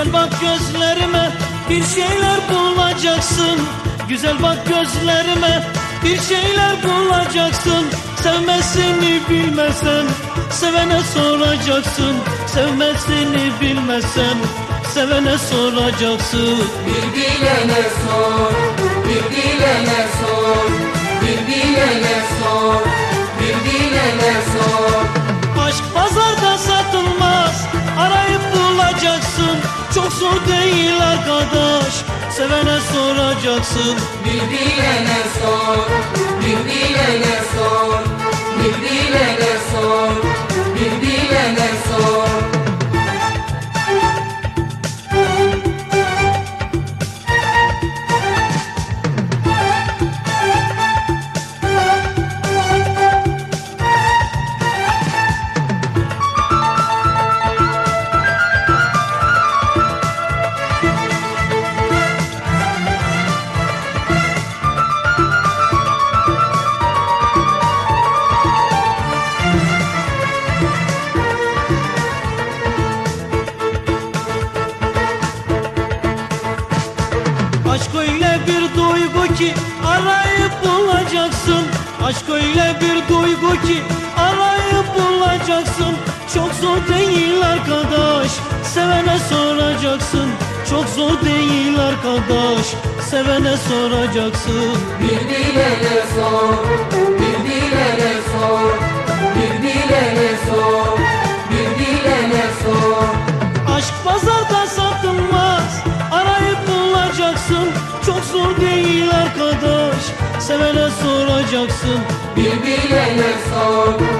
Güzel bak gözlerime bir şeyler bulacaksın. Güzel bak gözlerime bir şeyler bulacaksın. Sevmesini bilmesen sevene soracaksın. Sevmesini bilmesen sevene soracaksın. Bir bilene sor, bir bilene sor, Sevene soracaksın. Bir bilene sor, Aşk öyle bir duygu ki arayıp bulacaksın. Aşk öyle bir duygu ki arayıp bulacaksın. Çok zor değil arkadaş sevene soracaksın. Çok zor değil arkadaş sevene soracaksın. Bir bilene sor, bir Çok zor değil arkadaş Sevene soracaksın. Bir bilene sor, bir bilene sor,